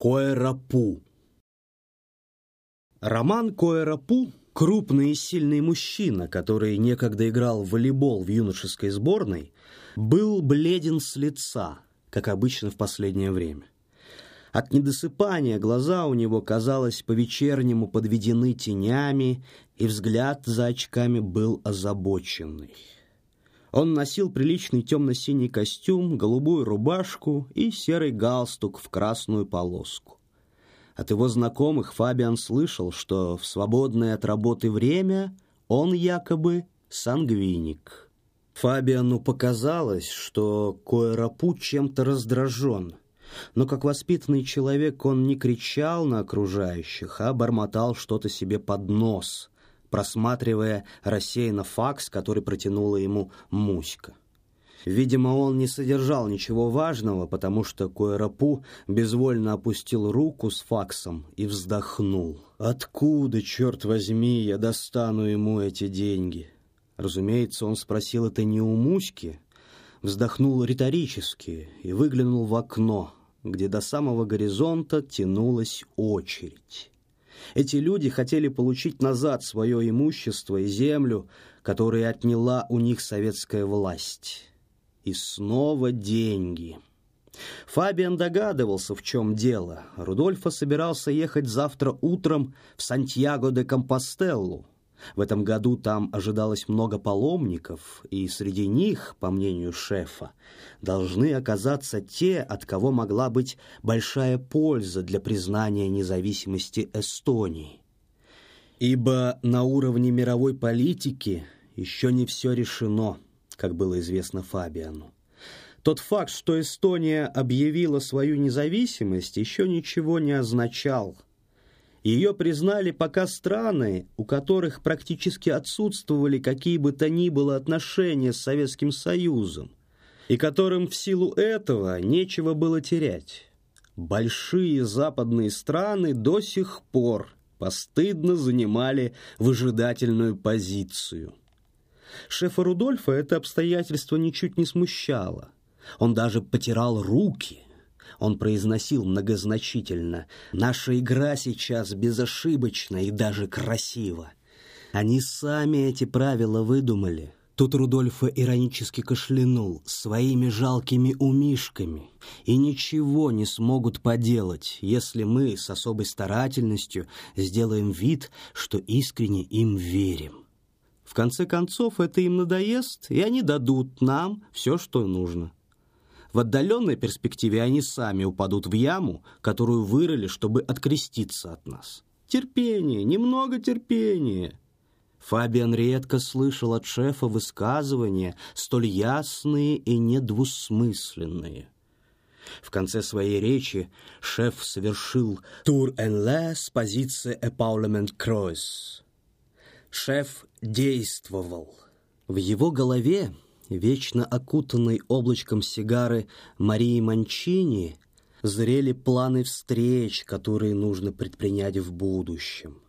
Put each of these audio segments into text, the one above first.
Коэрапу Роман Коэрапу – крупный и сильный мужчина, который некогда играл в волейбол в юношеской сборной, был бледен с лица, как обычно в последнее время. От недосыпания глаза у него, казалось, по-вечернему подведены тенями, и взгляд за очками был озабоченный. Он носил приличный темно-синий костюм, голубую рубашку и серый галстук в красную полоску. От его знакомых Фабиан слышал, что в свободное от работы время он якобы сангвиник. Фабиану показалось, что Коэрапу чем-то раздражен, но как воспитанный человек он не кричал на окружающих, а бормотал что-то себе под нос – просматривая рассеянно факс, который протянула ему Муська. Видимо, он не содержал ничего важного, потому что Койрапу безвольно опустил руку с факсом и вздохнул. «Откуда, черт возьми, я достану ему эти деньги?» Разумеется, он спросил это не у Муськи, вздохнул риторически и выглянул в окно, где до самого горизонта тянулась очередь. Эти люди хотели получить назад свое имущество и землю, которые отняла у них советская власть. И снова деньги. Фабиан догадывался, в чем дело. Рудольфо собирался ехать завтра утром в Сантьяго де Компостеллу, в этом году там ожидалось много паломников, и среди них, по мнению шефа, должны оказаться те, от кого могла быть большая польза для признания независимости Эстонии. Ибо на уровне мировой политики еще не все решено, как было известно Фабиану. Тот факт, что Эстония объявила свою независимость, еще ничего не означал – ее признали пока страны, у которых практически отсутствовали какие бы то ни было отношения с Советским Союзом, и которым в силу этого нечего было терять. Большие западные страны до сих пор постыдно занимали выжидательную позицию. Шефа Рудольфа это обстоятельство ничуть не смущало. Он даже потирал руки – он произносил многозначительно. «Наша игра сейчас безошибочна и даже красива. Они сами эти правила выдумали». Тут Рудольфа иронически кашлянул своими жалкими умишками и ничего не смогут поделать, если мы с особой старательностью сделаем вид, что искренне им верим. В конце концов, это им надоест, и они дадут нам все, что нужно. В отдаленной перспективе они сами упадут в яму, которую вырыли, чтобы откреститься от нас. Терпение, немного терпения. Фабиан редко слышал от шефа высказывания, столь ясные и недвусмысленные. В конце своей речи шеф совершил «Тур en la» с позиции «Epaulement Croix». Шеф действовал. В его голове вечно окутанной облачком сигары Марии Манчини, зрели планы встреч, которые нужно предпринять в будущем.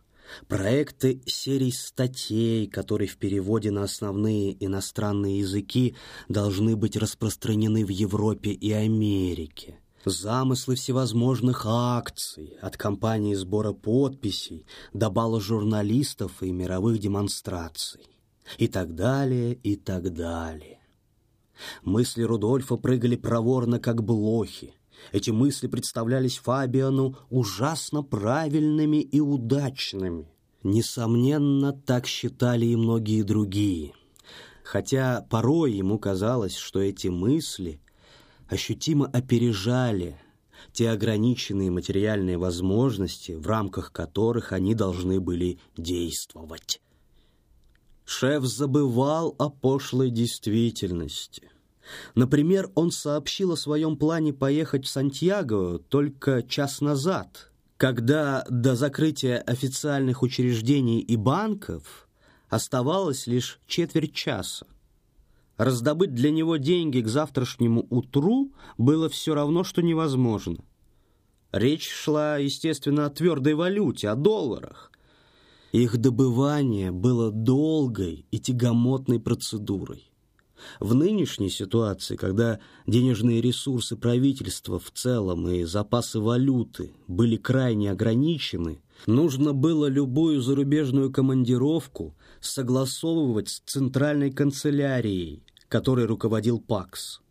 Проекты серий статей, которые в переводе на основные иностранные языки должны быть распространены в Европе и Америке. Замыслы всевозможных акций, от кампании сбора подписей до бала журналистов и мировых демонстраций и так далее, и так далее. Мысли Рудольфа прыгали проворно, как блохи. Эти мысли представлялись Фабиану ужасно правильными и удачными. Несомненно, так считали и многие другие. Хотя порой ему казалось, что эти мысли ощутимо опережали те ограниченные материальные возможности, в рамках которых они должны были действовать. Шеф забывал о пошлой действительности. Например, он сообщил о своем плане поехать в Сантьяго только час назад, когда до закрытия официальных учреждений и банков оставалось лишь четверть часа. Раздобыть для него деньги к завтрашнему утру было все равно, что невозможно. Речь шла, естественно, о твердой валюте, о долларах. Их добывание было долгой и тягомотной процедурой. В нынешней ситуации, когда денежные ресурсы правительства в целом и запасы валюты были крайне ограничены, нужно было любую зарубежную командировку согласовывать с центральной канцелярией, которой руководил ПАКС.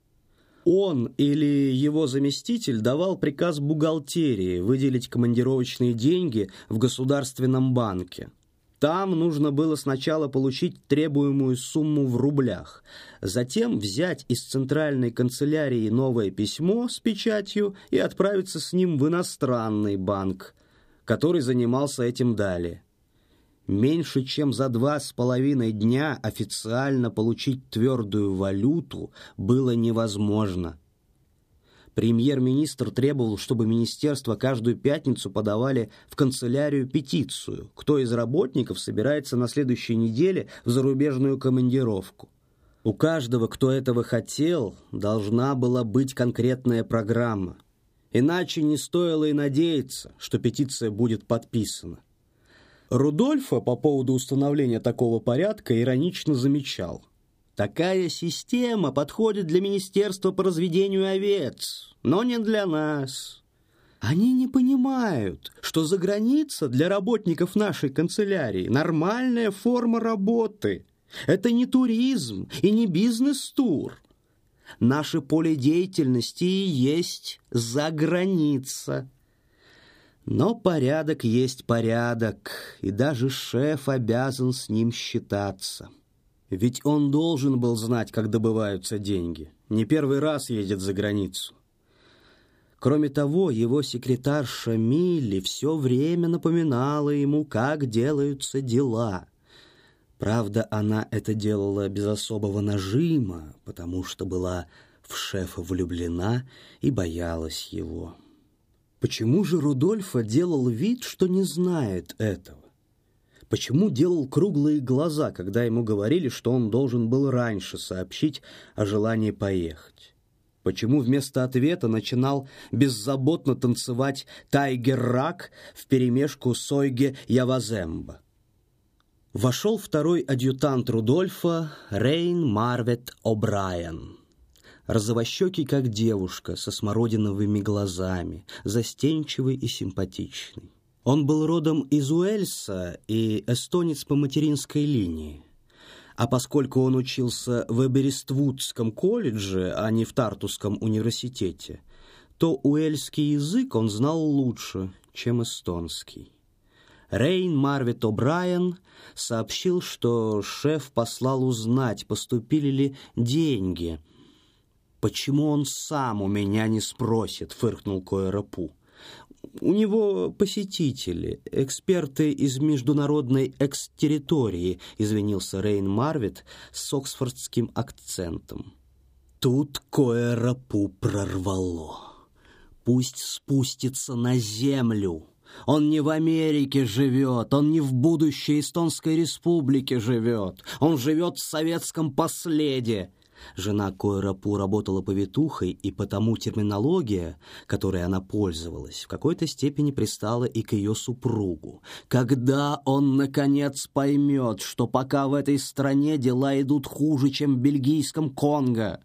Он или его заместитель давал приказ бухгалтерии выделить командировочные деньги в Государственном банке. Там нужно было сначала получить требуемую сумму в рублях, затем взять из центральной канцелярии новое письмо с печатью и отправиться с ним в иностранный банк, который занимался этим далее. Меньше чем за два с половиной дня официально получить твердую валюту было невозможно. Премьер-министр требовал, чтобы министерство каждую пятницу подавали в канцелярию петицию, кто из работников собирается на следующей неделе в зарубежную командировку. У каждого, кто этого хотел, должна была быть конкретная программа. Иначе не стоило и надеяться, что петиция будет подписана. Рудольфа по поводу установления такого порядка иронично замечал. Такая система подходит для Министерства по разведению овец, но не для нас. Они не понимают, что за граница для работников нашей канцелярии нормальная форма работы. Это не туризм и не бизнес-тур. Наше поле деятельности и есть за граница. Но порядок есть порядок, и даже шеф обязан с ним считаться. Ведь он должен был знать, как добываются деньги. Не первый раз едет за границу. Кроме того, его секретарша Милли все время напоминала ему, как делаются дела. Правда, она это делала без особого нажима, потому что была в шефа влюблена и боялась его. Почему же Рудольфа делал вид, что не знает этого? Почему делал круглые глаза, когда ему говорили, что он должен был раньше сообщить о желании поехать? Почему вместо ответа начинал беззаботно танцевать «Тайгер-рак» вперемешку с «Ойге Яваземба»? Вошел второй адъютант Рудольфа Рейн Марвет О'Брайен розовощекий, как девушка, со смородиновыми глазами, застенчивый и симпатичный. Он был родом из Уэльса и эстонец по материнской линии. А поскольку он учился в Эберествудском колледже, а не в Тартусском университете, то уэльский язык он знал лучше, чем эстонский. Рейн Марвит О'Брайен сообщил, что шеф послал узнать, поступили ли деньги – «Почему он сам у меня не спросит?» — фыркнул Коэрапу. «У него посетители, эксперты из международной экс-территории», — извинился Рейн Марвит с оксфордским акцентом. Тут Коэрапу прорвало. «Пусть спустится на землю!» Он не в Америке живет, он не в будущей Эстонской республике живет, он живет в советском последе. Жена Койрапу работала повитухой, и потому терминология, которой она пользовалась, в какой-то степени пристала и к ее супругу. Когда он, наконец, поймет, что пока в этой стране дела идут хуже, чем в бельгийском Конго?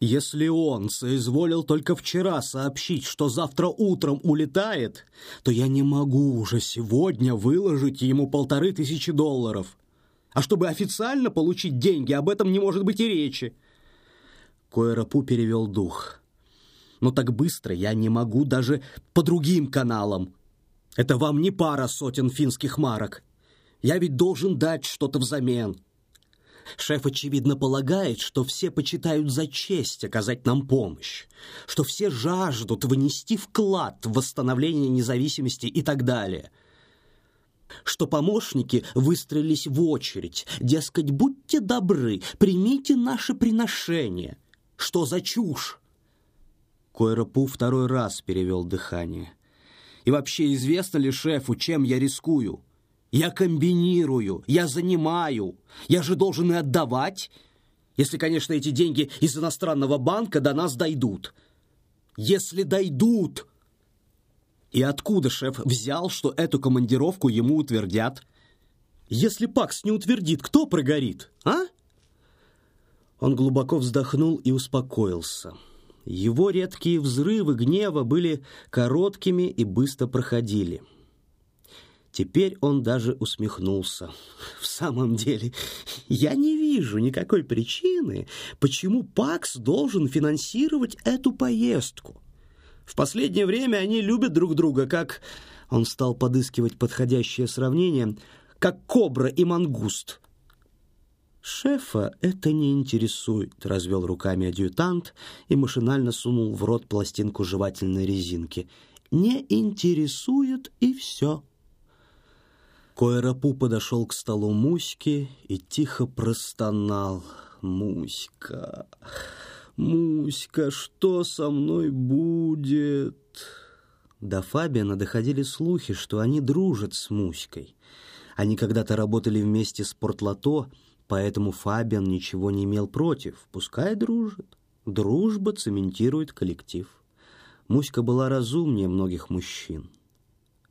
Если он соизволил только вчера сообщить, что завтра утром улетает, то я не могу уже сегодня выложить ему полторы тысячи долларов. А чтобы официально получить деньги, об этом не может быть и речи. Койрапу перевел дух. Но так быстро я не могу даже по другим каналам. Это вам не пара сотен финских марок. Я ведь должен дать что-то взамен. Шеф, очевидно, полагает, что все почитают за честь оказать нам помощь, что все жаждут внести вклад в восстановление независимости и так далее – что помощники выстроились в очередь, дескать, будьте добры, примите наше приношение. Что за чушь? Койропу второй раз перевел дыхание. И вообще известно ли шефу, чем я рискую? Я комбинирую, я занимаю. Я же должен и отдавать, если, конечно, эти деньги из иностранного банка до нас дойдут. Если дойдут, и откуда шеф взял, что эту командировку ему утвердят? Если Пакс не утвердит, кто прогорит, а? Он глубоко вздохнул и успокоился. Его редкие взрывы гнева были короткими и быстро проходили. Теперь он даже усмехнулся. В самом деле, я не вижу никакой причины, почему ПАКС должен финансировать эту поездку. В последнее время они любят друг друга, как... Он стал подыскивать подходящее сравнение, как кобра и мангуст. «Шефа это не интересует», — развел руками адъютант и машинально сунул в рот пластинку жевательной резинки. «Не интересует и все». Койрапу подошел к столу Муськи и тихо простонал. «Муська, Муська, что со мной будет?» До Фабиана доходили слухи, что они дружат с Муськой. Они когда-то работали вместе с Портлото, поэтому Фабиан ничего не имел против. Пускай дружат. Дружба цементирует коллектив. Муська была разумнее многих мужчин.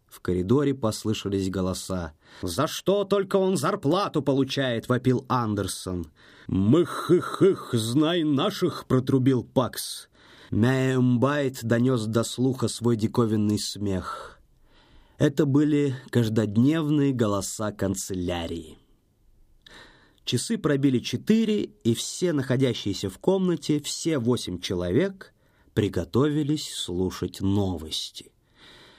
В коридоре послышались голоса. «За что только он зарплату получает?» — вопил Андерсон. «Мых-их-их, знай наших!» — протрубил Пакс. Мяембайт донес до слуха свой диковинный смех. Это были каждодневные голоса канцелярии. Часы пробили четыре, и все находящиеся в комнате, все восемь человек, приготовились слушать новости.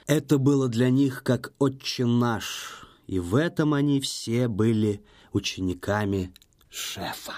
Это было для них как «Отче наш», и в этом они все были учениками шефа.